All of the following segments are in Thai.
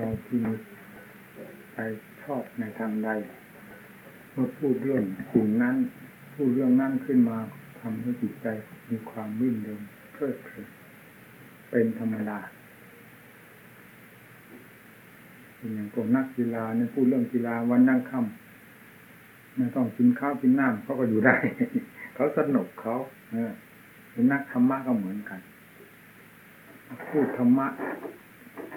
เราที่มีใจชอบในทางใดเมื่อพูดเรื่องสิ่งนั้น พูดเรื่องนั้นขึ้นมาทำให้จิตใจมีความรื่นเริงเพลิดเพลินเป็นธรรมดาอย่างพวกนักกีฬาเนี่ยพูดเรื่องกีฬาวันนั่งค่ำไม่ต้องกินข้าวกินน้ำเขาก็อยู่ได้ เขาสนุกเขาเออนักธรรมะก็เหมือนกัน พูดธรรมะ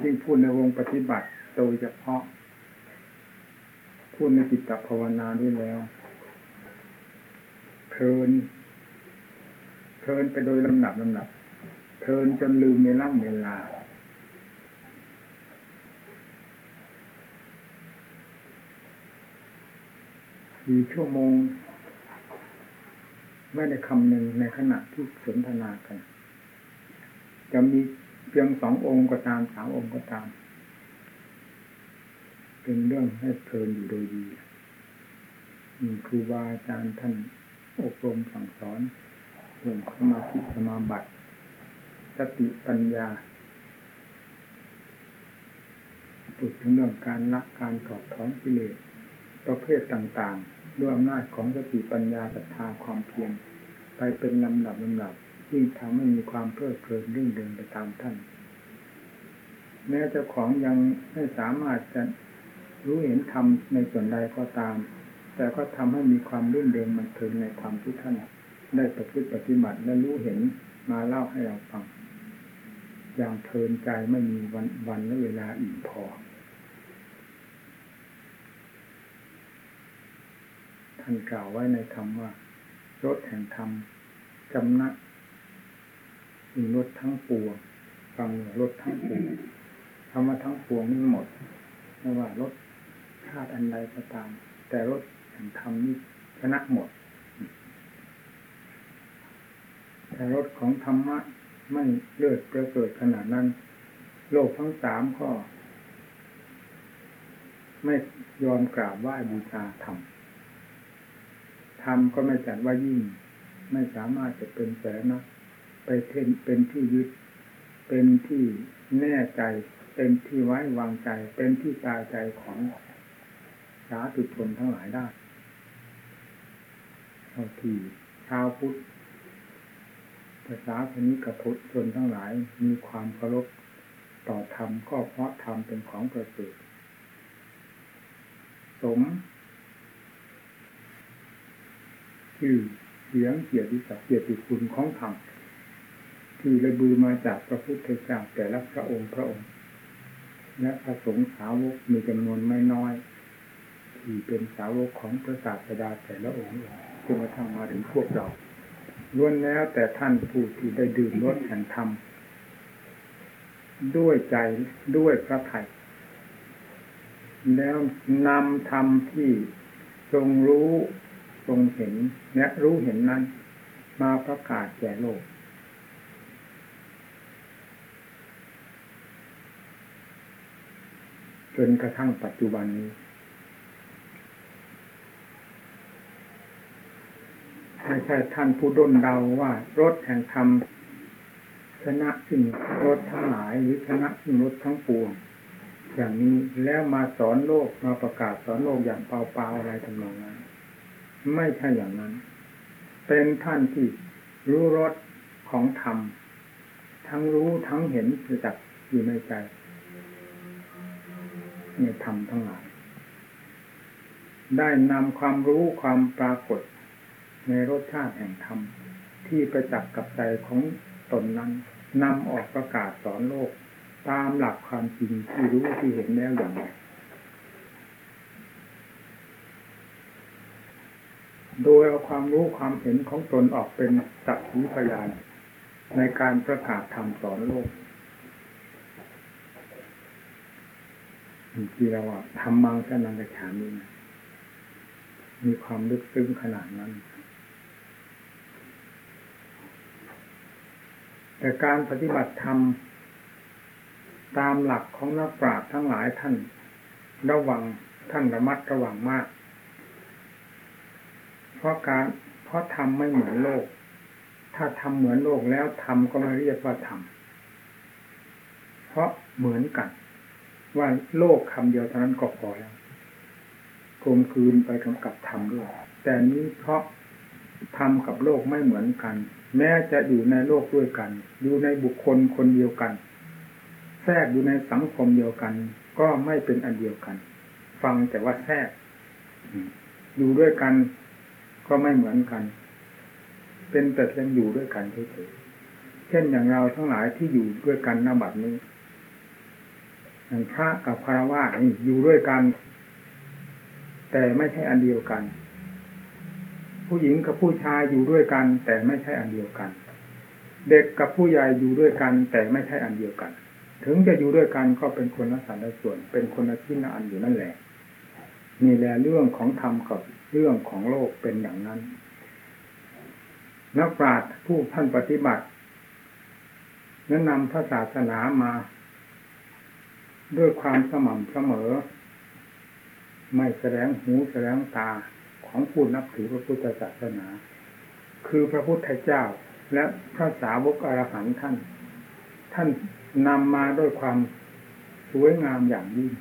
ยิ่งพูดในวงปฏิบัติโดยเฉพาะ พูดในจิตตภาวนาด้วยแล้ว เพลิน เพลินไปโดยลำดับลำดับ เพลินจนลืมเวลาเวลาสี่ชั่วโมง ไม่ได้คำหนึ่งในขณะที่สนทนากัน จะมี เพียงสององค์ก็ตามสามองค์ก็ตาม เป็นเรื่องให้เพลินอยู่โดยดีครูบาอาจารย์ท่านอบรมสั่งสอนเรื่องสมาธิสมาบัติสติปัญญาพูดถึงเรื่องการละการถอดถอนกิเลสประเภทต่างๆ ด้วยอำนาจของสติปัญญาศรัทธาความเพียรไปเป็นลำดับลำดับ ยิ่งทำให้มีความเพลิดเพลินเรื่องเดินไปตามท่าน แม้เจ้าของยังไม่สามารถจะรู้เห็นธรรมในส่วนใดก็ตาม แต่ก็ทำให้มีความรื่นเริงมันเทินในความที่ท่านได้ประพฤติปฏิบัติและรู้เห็นมาเล่าให้เราฟัง อย่างเพลินใจไม่มีวันวันและเวลาอิ่มพอ ท่านกล่าวไว้ในคำว่ารถแห่งธรรมจำนัก มีรถทั้งปวงฟังรถทั้งปวงคำว่าทั้งปวงนี่หมดไม่ว่ารถชาติอันใดก็ตาม แต่รถแห่งธรรมนี่ชนะหมด แต่รถของธรรมะไม่เลิศประเสริฐขนาดนั้น โลกทั้งสามก็ไม่ยอมกราบไหว้บูชาธรรมธรรมก็ไม่จัดว่ายิ่ง ไม่สามารถจะเป็นแสนะ ไปเป็นเป็นที่ยึด เป็นที่แน่ใจ เป็นที่ไว้วางใจ เป็นที่ตายใจของสาธุชนทั้งหลายได้เท่าที่ชาวพุทธภาษาพนิกพุทธชนทั้งหลายมีความเคารพต่อธรรมก็เพราะธรรมเป็นของประเสริฐสมชื่อเสียงเกียรติศักดิ์เกียรติคุณของธรรม ที่ระบือมาจากพระพุทธเจ้าแต่ละพระองค์พระองค์ และพระสงฆ์สาวกมีจำนวนไม่น้อยที่เป็นสาวกของพระศาสดาแต่ละองค์จนกระทั่งมาถึงพวกเราล้วนแล้วแต่ท่านผู้ที่ได้ดื่มรสแห่งธรรมด้วยใจด้วยพระไถ่แล้วนำธรรมที่ทรงรู้ทรงเห็นและรู้เห็นนั้น มาประกาศแก่โลก นกระทั่งปัจจุบันนี้ ไม่ใช่ท่านผู้ด้นเดาว่ารถแห่งธรรมชนะสิ่งรถทั้งหลายหรือชนะสิ่งรถทั้งปวง อย่างนี้แล้วมาสอนโลกมาประกาศสอนโลกอย่างเปล่าๆอะไรทำนองนั้นไม่ใช่อย่างนั้น เป็นท่านที่รู้รสของธรรม ทั้งรู้ทั้งเห็นคือจักอยู่ในใจ ในธรรมทั้งหลาย ได้นำความรู้ความปรากฏ ในรสชาติแห่งธรรม ที่ประจักษ์กับใจของตนนั้นนำออกประกาศสอนโลก ตามหลักความจริงที่รู้ที่เห็นแล้วอย่างไรโดยเอาความรู้ความเห็นของตนออกเป็นสักขีพยานในการประกาศธรรมสอนโลก ที่เราว่าทำมังสนังกระฉามีมีความลึกซึ้งขนาดนั้น แต่การปฏิบัติธรรมตามหลักของนักปราชญ์ทั้งหลายท่าน ระวังท่านระมัดระวังมาก เพราะการเพราะทำไม่เหมือนโลก ถ้าทำเหมือนโลกแล้วทำก็ไม่เรียกว่าทำเพราะเหมือนกัน ว่าโลกคำเดียวเท่านั้นก็พอแล้วกลมคืนไปกำกับธรรมด้วยแต่นี้เพราะธรรมกับโลกไม่เหมือนกัน แม้จะอยู่ในโลกด้วยกัน อยู่ในบุคคลคนเดียวกัน แทรกอยู่ในสังคมเดียวกัน ก็ไม่เป็นอันเดียวกัน ฟังแต่ว่าแทรกอยู่ด้วยกัน ก็ไม่เหมือนกัน เป็นแต่ยังอยู่ด้วยกันเฉยๆเช่นอย่างเราทั้งหลายที่อยู่ด้วยกันนบัดนี้ พระกับพระวานี่อยู่ด้วยกัน แต่ไม่ใช่อันเดียวกัน ผู้หญิงกับผู้ชายอยู่ด้วยกัน แต่ไม่ใช่อันเดียวกัน เด็กกับผู้ใหญ่อยู่ด้วยกัน แต่ไม่ใช่อันเดียวกัน ถึงจะอยู่ด้วยกันก็เป็นคนละสันละส่วน เป็นคนละชิ้นละอันอยู่นั่นแหละนี่แหละเรื่องของธรรมกับเรื่องของโลกเป็นอย่างนั้น นักปราชญ์ผู้ท่านปฏิบัติแนะนำพระศาสนามา ด้วยความสม่ำเสมอ ไม่แสดงหูแสดงตาของผู้นับถือพระพุทธศาสนา คือพระพุทธเจ้า และพระสาวกอรหันต์ท่าน ท่านนำมาด้วยความสวยงามอย่างยิ่ง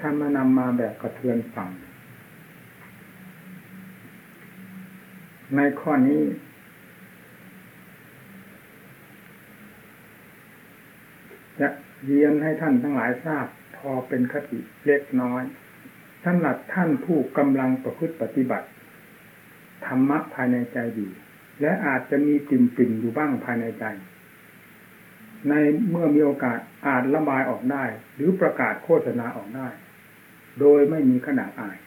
ท่านมานำมาแบบกระเทือนฝั่งในข้อนี้ จะเรียนให้ท่านทั้งหลายทราบ พอเป็นคติเล็กน้อยสำหรับท่านผู้กำลังประพฤติปฏิบัติ ธรรมะภายในใจอยู่และอาจจะมีติ่มปิ่นอยู่บ้างภายในใจ ในเมื่อมีโอกาสอาจระบายออกได้ หรือประกาศโฆษณาออกได้ โดยไม่มีขนาดอาย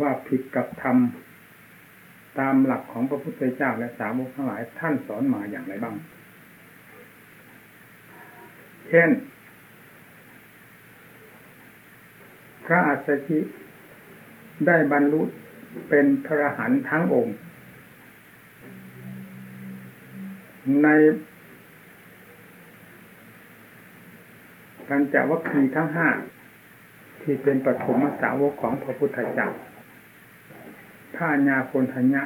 ว่าผิดกับธรรมตามหลักของพระพุทธเจ้าและสาวกทั้งหลายท่านสอนมาอย่างไรบ้าง เช่น พระอัสสชิได้บรรลุเป็นพระหันทั้งองค์ ในการจะวัคคีทั้งห้าที่เป็นปฐมสาวกของพระพุทธเจ้าท่าญาโคนทัญญะ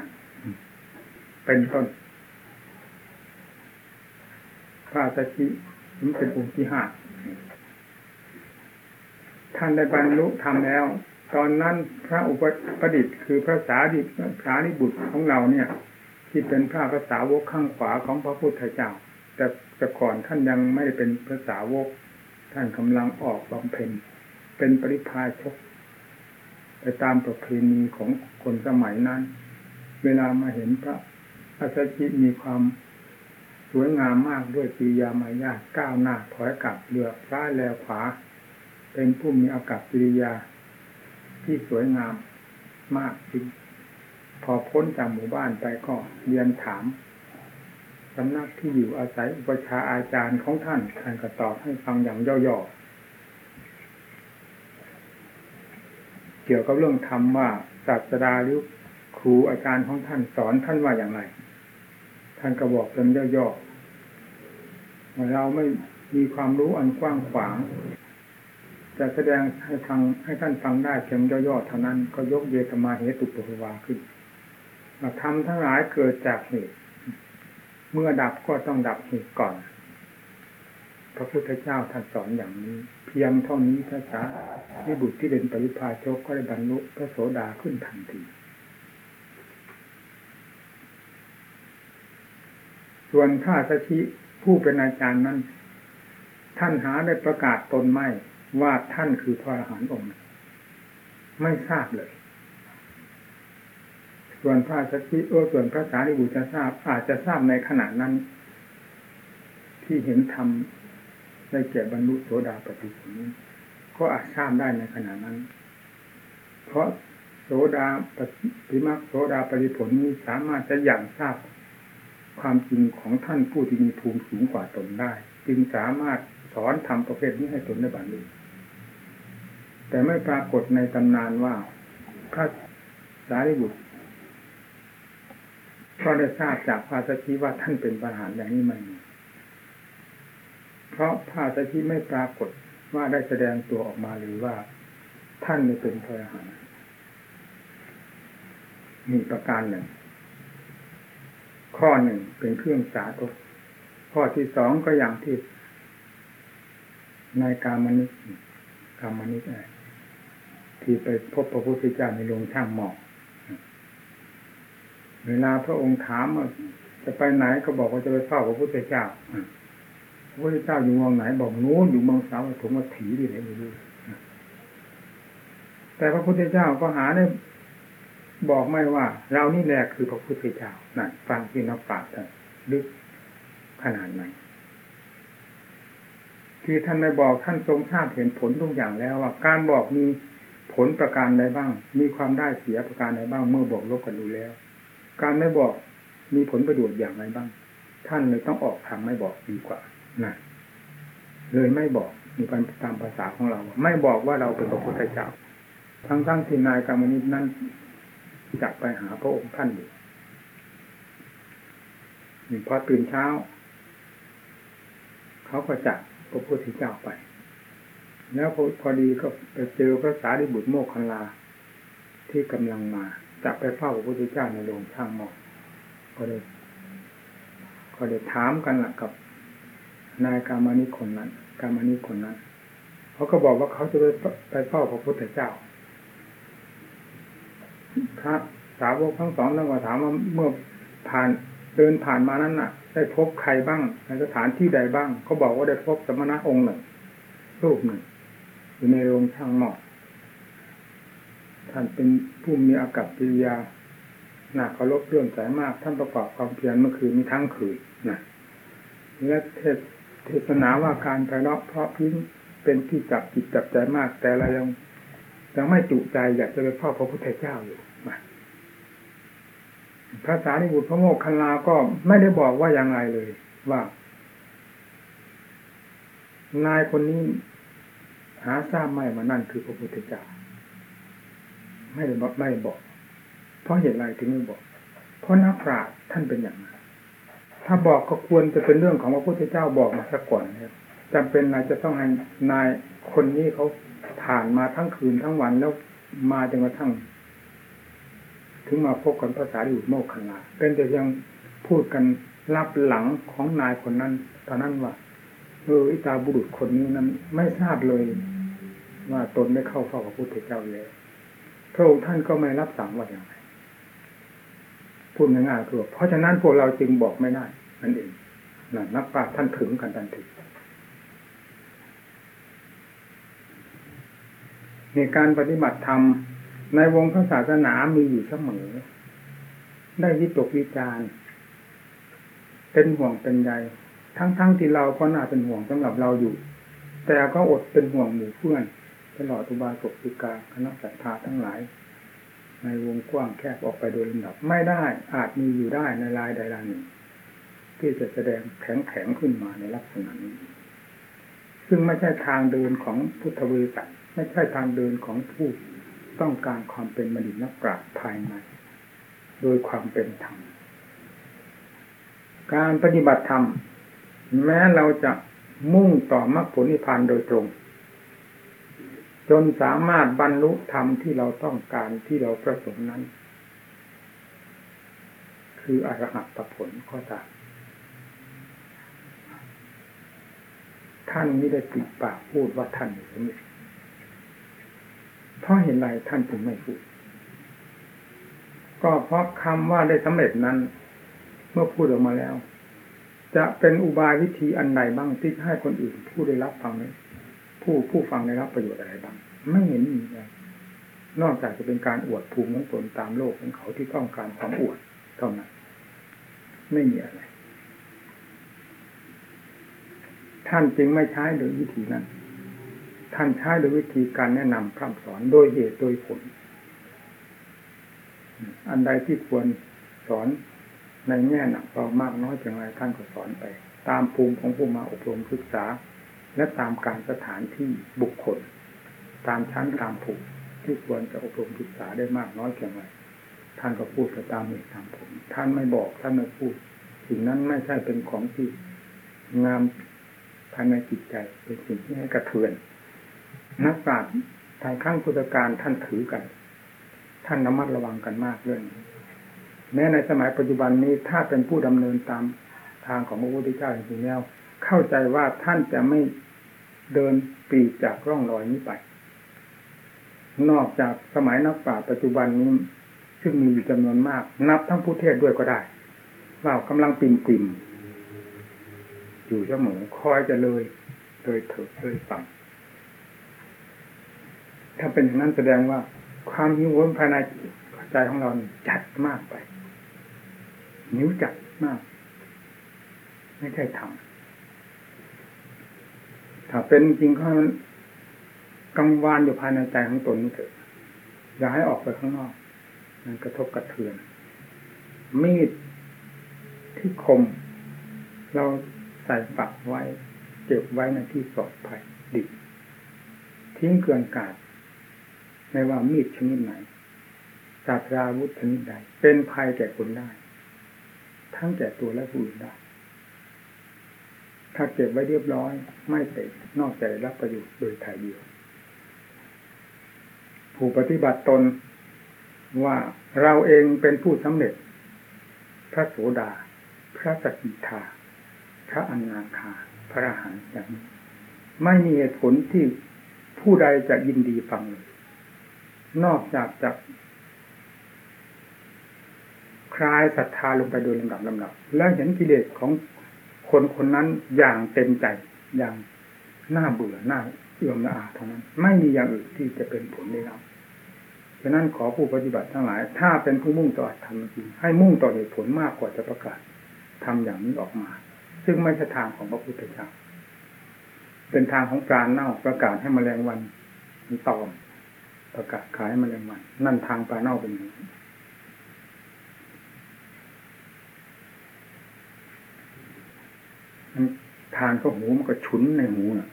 เป็นต้นพระสัชิ มันเป็นองค์ที่ห้าท่านได้บรรลุธรรมแล้ว ตอนนั้นพระอุปประดิษฐ์คือพระสาดิพระสารีบุตรของเราเนี่ย ที่เป็นพระภาษาวกข้างขวาของพระพุทธเจ้า แต่แต่ก่อนท่านยังไม่ได้เป็นภาษาวก ท่านกำลังออกบำเพ็ญเป็นปริพาชกไปตามประเพณีของคนสมัยนั้น เวลามาเห็นพระอาสชิมีความ สวยงามมากด้วยปียามายาก้าวหน้าถอยกลับเรือซ้ายแลขวา เป็นผู้มีอากาศกิริยา ที่สวยงามมากจริงพอพ้นจากหมู่บ้านไปก็เรียนถามสำนักที่อยู่อาศัยอุปชาอาจารย์ของท่านท่านก็ตอบให้ฟังอย่างย่อๆเกี่ยวกับเรื่องธรรมว่าศาสดาหรือครูอาจารย์ของท่านสอนท่านว่าอย่างไร ท่านก็บอกเป็นย่อๆเราไม่มีความรู้อันกว้างขวางจะแสดงให้ฟังให้ท่านฟังได้เพียงย่อๆเท่านั้นก็ยกเยตมาเหตุปุปวาขึ้นธรรมทั้งหลายเกิดจากเหตุ เมื่อดับก็ต้องดับเหตุก่อน พระพุทธเจ้าท่านสอนอย่างนี้ เพียงเท่านี้พระสารีบุตรที่เป็นปริพาชกก็ได้บรรลุพระโสดาขึ้นทันที ส่วนข้าสชิผู้เป็นอาจารย์นั้น ท่านหาได้ประกาศตนไม่ว่าท่านคือพระอรหันต์องค์ไม่ทราบเลย ส่วนพระสักคิโอส่วนพระสารีบุตรจะทราบ อาจจะทราบในขณะนั้น ที่เห็นธรรมได้แก่บรรลุโสดาปฏิผลก็อาจทราบได้ในขณะนั้น เพราะโสดาปฏิมาโสดาปฏิผลนี้สามารถจะอย่างทราบ ความจริงของท่านผู้ที่มีภูมิสูงกว่าตนได้ จึงสามารถสอนทำประเภทนี้ให้ตนได้บรรลุแต่ไม่ปรากฏในตำนานว่าพระสารีบุตรก็ได้ทราบจากพระสัชชีว่าท่านเป็นประหารอย่างนี้ไม่มีเพราะพระสัชชีไม่ปรากฏว่าได้แสดงตัวออกมาหรือว่า ท่านเป็นพระอรหันต์มีประการหนึ่ง ข้อหนึ่งเป็นเครื่องสาธกข้อที่สองก็อย่างที่นายกามนิกกามนิกรที่ไปพบพระพุทธเจ้าในโรงช่างหมอกเวลาพระองค์ถามว่าจะไปไหนก็บอกว่าจะไปเฝ้าพระพุทธเจ้าพระพุทธเจ้าอยู่เมืองไหนบอกนู้นอยู่เมืองสาวถุงมาถีที่ไหนไม่รู้แต่พระพุทธเจ้าก็หาได้ บอกไม่ว่า เรานี่แหละคือพระพุทธเจ้านั่นฟังที่นักปราชญ์ลึกขนาดไหนที่ท่านได้บอกท่านทรงทราบเห็นผลทุกอย่างแล้วว่าการบอกมีผลประการใดบ้าง มีความได้เสียประการใดบ้าง เมื่อบอกลบกันดูแล้ว การไม่บอกมีผลประโยชน์อย่างไรบ้าง ท่านเลยต้องออกทางไม่บอกดีกว่านะเลยไม่บอกมีการตามภาษาของเรา ไม่บอกว่าเราเป็นพระพุทธเจ้าทั้งทั้งที่นายกรรมนิตนั้น จะไปหาพระองค์ท่านอยู่พอตื่นเช้า เขาก็จับพระพุทธเจ้าไป แล้วพอดีก็ไปเจอพระสารีบุตรโมกขันลา ที่กำลังมาจะไปเฝ้าพระพุทธเจ้าในโรงช่างหมอกก็เลยก็เลยถามกันละกับนายกามานิคนนั้น กามานิคนนั้นเขาก็บอกว่าเขาจะไปไปเฝ้าพระพุทธเจ้า พระสาวกทั้งสองต้องมาถามว่าเมื่อผ่านเดินผ่านมานั้นน่ะ ได้พบใครบ้างในสถานที่ใดบ้างเขาบอกว่าได้พบสมณะองค์หนึ่งรูปหนึ่งอยู่ในโรงช่างหมอกท่านเป็นผู้มีอากัปกิริยาหนักเคารพเรื่องใจมาก ท่านประกอบความเพียรเมื่อคืนมีทั้งคืนนะและเทศเทศนาว่าการไพเราะเพราะพิ้งเป็นที่จับจิตจับใจมาก แต่เรายัง ยังไม่จุใจอยากจะไปเฝ้าพระพุทธเจ้าอยู่ภาษาในบุตรพระโมกขันลาก็ไม่ได้บอกว่ายังไงเลย ว่า นายคนนี้หาทราบไม่มานั่นคือพระพุทธเจ้าไม่ได้บอกไม่บอก เพราะเหตุไรถึงไม่บอก เพราะนักปราชญ์ท่านเป็นอย่างนั้นถ้าบอกก็ควรจะเป็นเรื่องของพระพุทธเจ้าบอกมาซะก่อนนะครับจำเป็นอะไรจะต้องให้นายคนนี้เขา ผ่านมาทั้งคืนทั้งวันแล้วมาจนกระทั่ง ถึงมาพบกันภาษาอยู่โมกขลาเป็นแต่ยังพูดกันรับหลังของนายคนนั้น ตอนนั้นว่าเอออิตาบุรุษคนนี้นั้น ไม่ทราบเลย ว่าตนได้เข้าเฝ้าพระพุทธเจ้าแล้วพระองค์ท่านก็ไม่รับสั่งว่าอย่างไรพูดง่ายๆคือเพราะฉะนั้นพวกเราจึงบอกไม่ได้นั่นเองนั่นนักปราชญ์ท่านถึงกันทันที ในการปฏิบัติธรรม ในวงพระศาสนามีอยู่เสมอ ได้วิตกวิจารเป็นห่วงเป็นใยทั้งๆทที่เราก็น่าเป็นห่วงสำหรับเราอยู่ แต่ก็อดเป็นห่วงหมู่เพื่อนตลอดตุบาศกติกาคณะศรัทธาทั้งหลาย ในวงกว้างแคบออกไปโดยลำดับไม่ได้อาจมีอยู่ได้ในลายใดลายหนึ่ง ที่จะแสดงแข็งแข็งขึ้นมาในลักษณะนี้ ซึ่งไม่ใช่ทางเดินของพุทธบริษัท ไม่ใช่ทางเดินของผู้ต้องการความเป็นมดินักปราชญ์ภายในโดยความเป็นธรรม การปฏิบัติธรรม แม้เราจะมุ่งต่อมรรคผลนิพพานโดยตรง จนสามารถบรรลุธรรมที่เราต้องการที่เราประสงค์นั้น คืออรหัตผลก็ตามท่านไม่ได้ติดปากพูดว่าท่านอย่างนี้ เพราะเห็นไรท่านถึงไม่พูด ก็เพราะคำว่าได้สำเร็จนั้น เมื่อพูดออกมาแล้ว จะเป็นอุบายวิธีอันใดบ้างที่ให้คนอื่นผู้ได้รับฟังนี้ผู้ผู้ฟังได้รับประโยชน์อะไรบ้าง ไม่เห็นมีเลยนอกจากจะเป็นการอวดภูมิของตนตามโลกของเขาที่ต้องการความอวดเท่านั้น ไม่มีอะไร ท่านจึงไม่ใช้โดยวิธีนั้น ท่านใช้โดยวิธีการแนะนำพร่ำสอนโดยเหตุโดยผล อันใดที่ควรสอนในแง่หนักเบามากน้อยเพียงไรท่านก็สอนไป ตามภูมิของผู้มาอบรมศึกษา และตามการสถานที่บุคคล ตามชั้นตามภูมิที่ควรจะอบรมศึกษาได้มากน้อยเพียงไรท่านก็พูดไปตามเหตุตามผล ท่านไม่บอกท่านไม่พูด สิ่งนั้นไม่ใช่เป็นของที่งามภายในจิตใจเป็นสิ่งที่ให้กระเทือน นักปราชญ์ทางข้างพุทธการท่านถือกัน ท่านระมัดระวังกันมากเรื่องนี้แม้ในสมัยปัจจุบันนี้ถ้าเป็นผู้ดำเนินตามทางของพระพุทธเจ้าจริงๆแล้วเข้าใจว่าท่านจะไม่เดินปีจากร่องรอยนี้ไป นอกจากสมัยนักปราชญ์ปัจจุบันนี้ ซึ่งมีอยู่จำนวนมาก นับทั้งผู้เทศด้วยก็ได้ว่ากำลังปิ่มปิ่มอยู่เสมอคอยจะเลยเลยเถิดเลยฝัง ถ้าเป็นอย่างนั้นแสดงว่า ความหิวโหยภายในใจของเราจัดมากไปนิ้วจัดมาก ไม่ใช่ทำถ้าเป็นจริงก็มันกังวานอยู่ภายในใจของตนนี่เถอะอย่าให้ออกไปข้างนอก มันกระทบกระเทือน มีดที่คม เราใส่ฝักไว้ เก็บไว้ในที่ปลอดภัยดี ทิ้งเกลื่อนกาด ไม่ว่ามีดชนิดไหนศาสตราวุธชนิดใด เป็นภัยแก่คนได้ ทั้งแก่ตัวและผู้อื่นได้ ถ้าเก็บไว้เรียบร้อย ไม่เตะนอกจากรับประโยชน์โดยถ่ายเดียว ผู้ปฏิบัติตนว่าเราเองเป็นผู้สำเร็จ พระโสดา พระสกิทา พระอนาคา พระอรหันต์อย่างนี้ไม่มีเหตุผลที่ผู้ใดจะยินดีฟังเลย นอกจากจะคลายศรัทธาลงไปโดยลำดับลำดับ แล้วเห็นกิเลสของคนคนนั้นอย่างเต็มใจอย่างน่าเบื่อหน้าเอื่อมละอาเท่านั้น ไม่มีอย่างอื่นที่จะเป็นผลได้รับฉะนั้นขอผู้ปฏิบัติทั้งหลาย ถ้าเป็นผู้มุ่งต่อธรรมจริงให้มุ่งต่อเหตุผลมากกว่าจะประกาศทำอย่างนี้ออกมา ซึ่งไม่ใช่ทางของพระพุทธเจ้าเป็นทางของการเน่าประกาศให้มแมลงวันมันตอม ประกาศขายมแมลงวันนั่นทางปลาเน่าเป็นอย่างนี้ทานเข้าหูมันก็ฉุนในหูน่ะ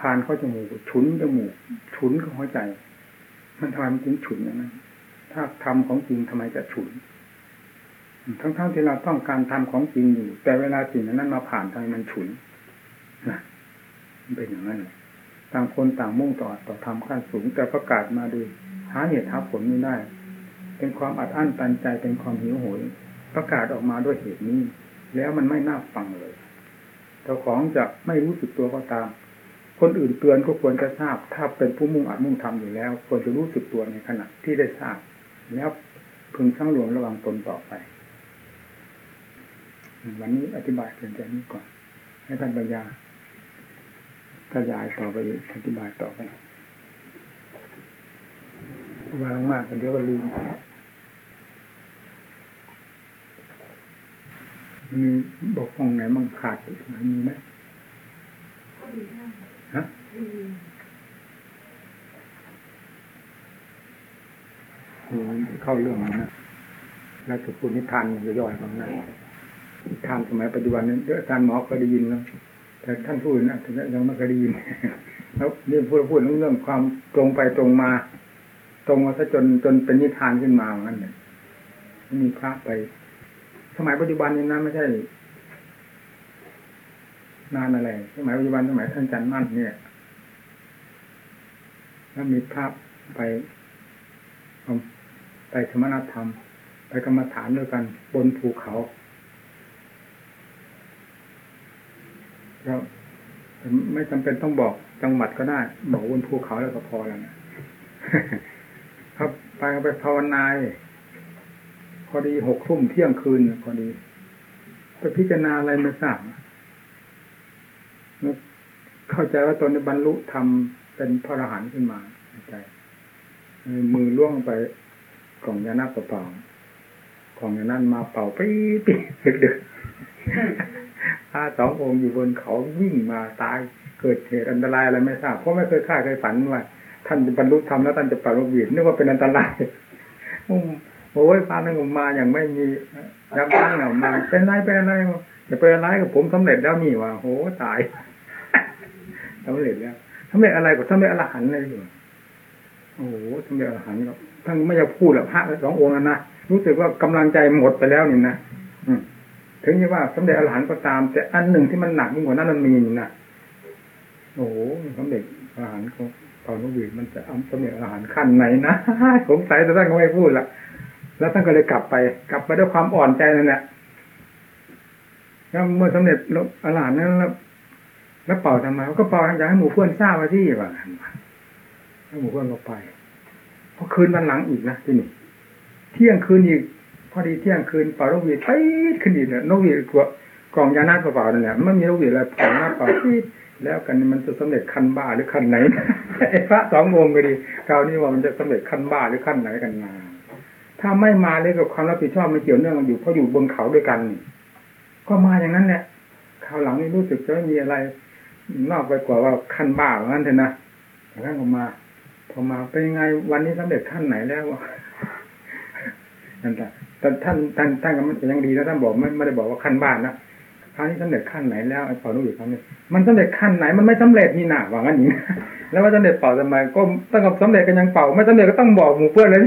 ทานเข้าจมูกฉุนจมูกฉุนเข้าหัวใจ มันทำไมมันถึงฉุนอย่างนั้นถ้าทำของจริงทำไมจะฉุน ทั้งๆทที่เราต้องการทำของจริงอยู่ แต่เวลาสิ่งนั้นมาผ่านทำไมมันฉุนนะมันเป็นอย่างนั้น ต่างคนต่างมุ่งต่อต่อทำขั้นสูง แต่ประกาศมาดูหาเหตุหาผลไม่ได้ เป็นความอัดอั้นตันใจเป็นความหิวโหย ประกาศออกมาด้วยเหตุนี้ แล้วมันไม่น่าฟังเลยเจ้าของจะไม่รู้สึกตัวก็ตาม คนอื่นเตือนก็ควรจะทราบ ถ้าเป็นผู้มุ่งอัดมุ่งทำอยู่แล้ว ควรจะรู้สึกตัวในขณะที่ได้ทราบ แล้วพึงทั้งรวมระวังตนต่อไป วันนี้อธิบายเพียงแค่นี้ก่อน ให้ท่านปัญญา ขยายต่อไปอธิบายต่อไปวางมากเดี๋ยวก็ลืมมีบอกห้องไหนมั่งขาดมีไหมฮะเข้าเรื่องนะแล้วจะพูดนิทานย่อยๆบางนั้นนิทานสมัยปัจจุบันนี้เยอะอาจารย์หมอก็ได้ยินแล้ว แต่ท่านพูดนะถึงยังไม่เคยได้ยินแล้วเรื่อพูดพูดเรื่องความตรงไปตรงมา ตรงมาซะจนจนเป็นนิทานขึ้นมาเหมือนกันเนี่ยมีพระไป สมัยปัจจุบันนี้นะไม่ใช่ นานอะไร สมัยปัจจุบันสมัยท่านจันมั่นเนี่ยแล้วมีภาพไปไปธรรมนัตธรรม ไปกรรมฐานด้วยกันบนภูเขา แล้วไม่จำเป็นต้องบอกจังหวัดก็ได้บอกบนภูเขาแล้วก็พอแล้วนะครับไปไปภาวนาพอดีหกทุ่มเที่ยงคืนพอดีไปพิจารณาอะไรม่ทราบเข้าใจว่าตนในบรรลุธรรมเป็นพระอรหันต์ขึ้นมาใจมือล่วงไปกล่องยานาเปล่ากล่องยานั้นมาเป่าปี๊ปีดึกๆ ถ้าสององค์อยู่บนเขาวิ่งมาตายเกิดเหตุอันตรายอะไรไม่ทราบเพราะไม่เคยคาดเคยฝันว่าท่านจะบรรลุธรรมแล้วท่านจะป่าลูกหวีดนึกว่าเป็นอันตรายโอ้ยพาหนึ่งมาอย่างไม่มียับยั้งออกมาเป็นไรเป็นอะไรจะเป็นอะไรกับผมสำเร็จแล้วนี่ว่าโหตายสำเร็จแล้วสำเร็จอะไรกับสำเร็จอรหันต์เลยอยู่โอ้โหสำเร็จอรหันต์ก็ท่านไม่จะพูดหรอกพระสององค์นั้นนะรู้สึกว่ากำลังใจหมดไปแล้วนี่นะ ถึงจะว่าสำเร็จอรหันต์ก็ตาม แต่อันหนึ่งที่มันหนักยิ่งกว่านั้นมันมีนี่นะโอ้โหสำเร็จอรหันต์ก็ตอนนวีมันจะเอาสำเร็จอรหันต์ขั้นไหนนะสงสัยแต่ท่านก็ไม่พูดละแล้วท่านก็เลยกลับไป กลับไปด้วยความอ่อนใจนั่นแหละแล้วเมื่อสำเร็จอรหันต์นั้นแล้วแล้วเป่าทำไมก็เป่าอยากให้หมู่เพื่อนทราบว่าที่ว่าให้หมู่เพื่อนก็ไปพอคืนวันหลังอีกนะที่นี่เที่ยงคืนอีก อดีเที่ยงคืนเป่านกหวีดไปขึ้นอีกเนี่ยนกหวีดกกองยานาเปล่าๆนั่นแหละมันมีนกหวีดอะไรเป่าหน้าเป่าปีแล้วกันมันจะสำเร็จขั้นบ้าหรือขั้นไหนไอ้พระสององค์ก็ดีคราวนี้ว่ามันจะสำเร็จขั้นบ้าหรือขั้นไหนกันมา ถ้าไม่มาเลยกับความรับผิดชอบมันเกี่ยวเนื่องกันอยู่เพราะอยู่บนเขาด้วยกันก็มาอย่างนั้นแหละคราวหลังนี่รู้สึกจะไม่มีอะไร นอกไปกว่าว่าขั้นบ้าเหมือนกันเถอะนะอย่างนั้นก็มาพอมาเป็นไงวันนี้สำเร็จขั้นไหนแล้วนั่นแหละ แต่ท่านท่านท่านก็ยังดีนะท่านบอกไม่ไม่ได้บอกว่าขั้นบ้านนะคราวนี้สำเร็จขั้นไหนแล้วไอ้เป่าลูกอีกครั้งนึงมันสำเร็จขั้นไหนมันไม่สำเร็จนี่หนาว่างั้นอย่างนี้แล้วว่าสำเร็จเป่าทำไมก็ตั้งกับสำเร็จกันยังเป่า ไม่สำเร็จก็ต้องบอกหมู่เพื่อนเลย